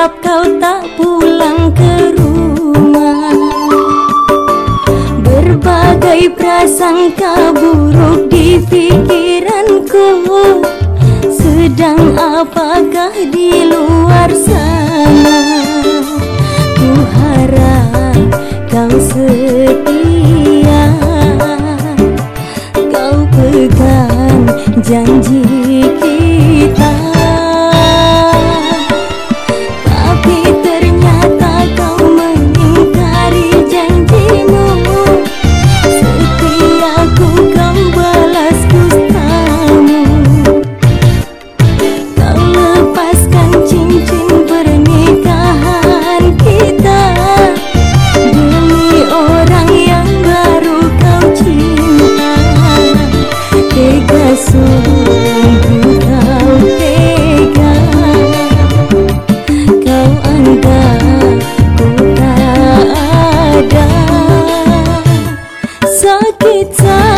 harap kau tak pulang ke rumah Berbagai prasangka buruk di pikiranku. Sedang apakah di luar sana? Tuhan, kau setia. Kau pegang janji kita. kita